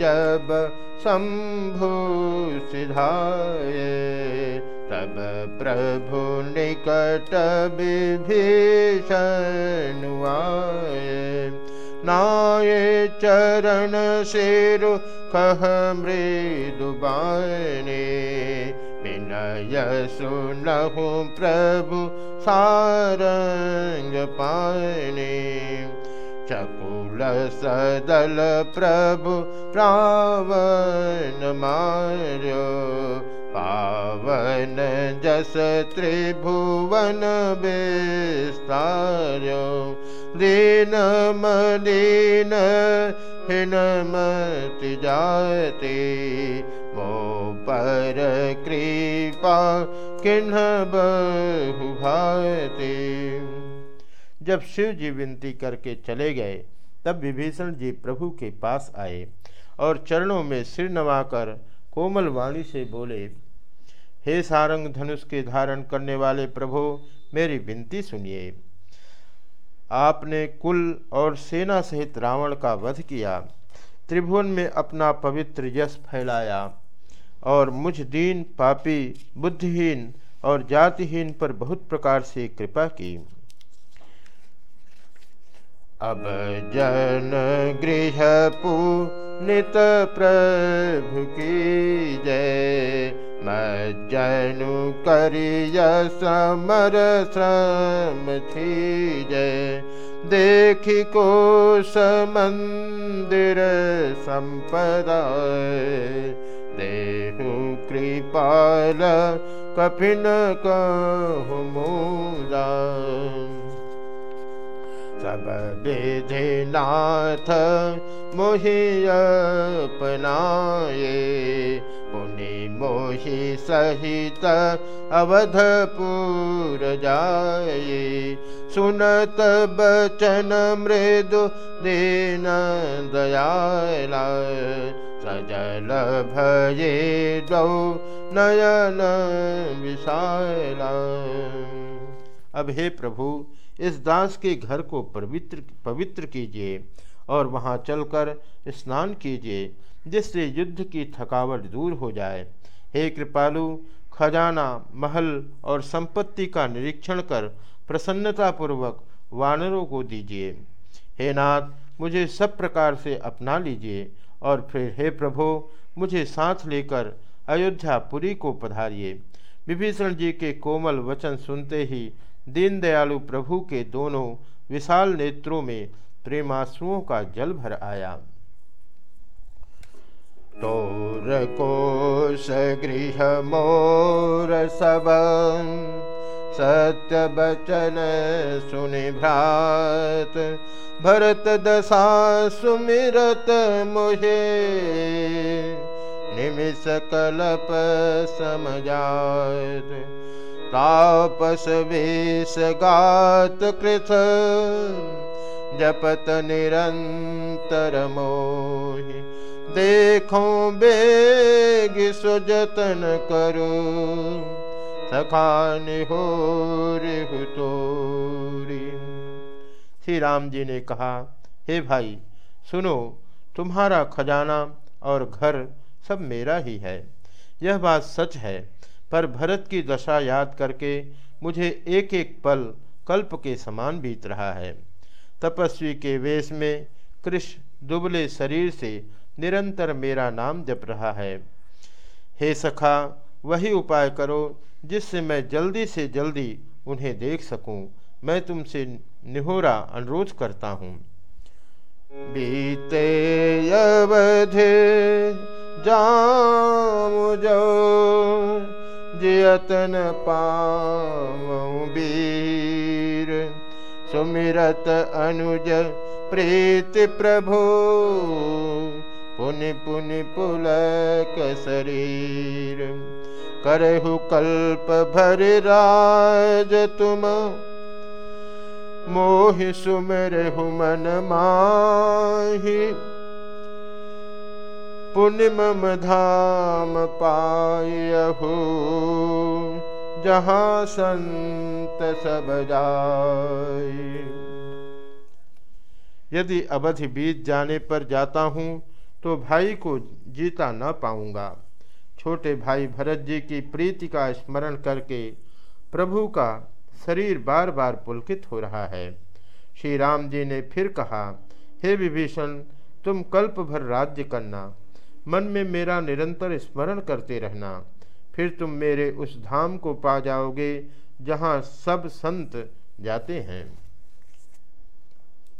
जब शंभु सिधाए तब प्रभु निकट आए नाये चरण सिर कह मृदु बाने विनय सुनहु प्रभु सारंग पाने चकुल सदल प्रभु रावण मार्यो पावन जस त्रिभुवन विस्तार्यो। दीन मदीन हिनमति जाते मो पर कृपा बहु भाते जब शिव जी विनती करके चले गए, तब विभीषण जी प्रभु के पास आए और चरणों में सिर नवाकर कोमल वाणी से बोले, हे सारंग धनुष के धारण करने वाले प्रभु, मेरी विनती सुनिए। आपने कुल और सेना सहित रावण का वध किया, त्रिभुवन में अपना पवित्र यश फैलाया और मुझ दीन, पापी, बुद्धिहीन और जातिहीन पर बहुत प्रकार से कृपा की। अब जन गृह नित प्रभु की जय। मज्जनु करिय समर थी जय। देखी को संपदा देहु कृपाल कपिन कहु मुदा सब विधिनाथ मोहियपनाए पुनि मोहि सहित अवधपुर सुनत बचन मृदु दीन दयाला सजल भये दौ नयन विशाला अब हे प्रभु, इस दास के घर को पवित्र पवित्र कीजिए और वहाँ चलकर स्नान कीजिए, जिससे युद्ध की थकावट दूर हो जाए। हे कृपालु, खजाना, महल और संपत्ति का निरीक्षण कर प्रसन्नतापूर्वक वानरों को दीजिए। हे नाथ, मुझे सब प्रकार से अपना लीजिए और फिर हे प्रभु, मुझे साथ लेकर अयोध्यापुरी को पधारिए। विभीषण जी के कोमल वचन सुनते ही दीनदयालु प्रभु के दोनों विशाल नेत्रों में प्रेमाश्रुओं का जल भर आया। तोर कोश गृह मोर सब, सत्य बचन सुनि भ्रात, भरत दशा सुमिरत मुहे, निमिष कलप समझात तापस वेश गात कृथ, जपत निरंतर मोहि। देखो बेग सुजतन करो, सखान हो तोरी। श्री राम जी ने कहा, हे भाई, सुनो, तुम्हारा खजाना और घर सब मेरा ही है। यह बात सच है पर भरत की दशा याद करके मुझे एक एक पल कल्प के समान बीत रहा है। तपस्वी के वेश में कृष्ण दुबले शरीर से निरंतर मेरा नाम जप रहा है। हे सखा, वही उपाय करो जिससे मैं जल्दी से जल्दी उन्हें देख सकूँ। मैं तुमसे निहोरा अनुरोध करता हूँ। बीते अवधे जाम जो जियतन पावीर सुमिरत अनुज प्रीति प्रभु। पुनि पुनि पुलक शरीर। करहु कल्प भर राज तुम। मोहि सुमरहु मन माही। पुण्य धाम पायहु, जहाँ संत सब जाय यदि अवधि बीत जाने पर जाता हूँ तो भाई को जीता न पाऊँगा। छोटे भाई भरत जी की प्रीति का स्मरण करके प्रभु का शरीर बार बार पुलकित हो रहा है। श्री राम जी ने फिर कहा, हे विभीषण, तुम कल्प भर राज्य करना। मन में मेरा निरंतर स्मरण करते रहना। फिर तुम मेरे उस धाम को पा जाओगे, जहाँ सब संत जाते हैं।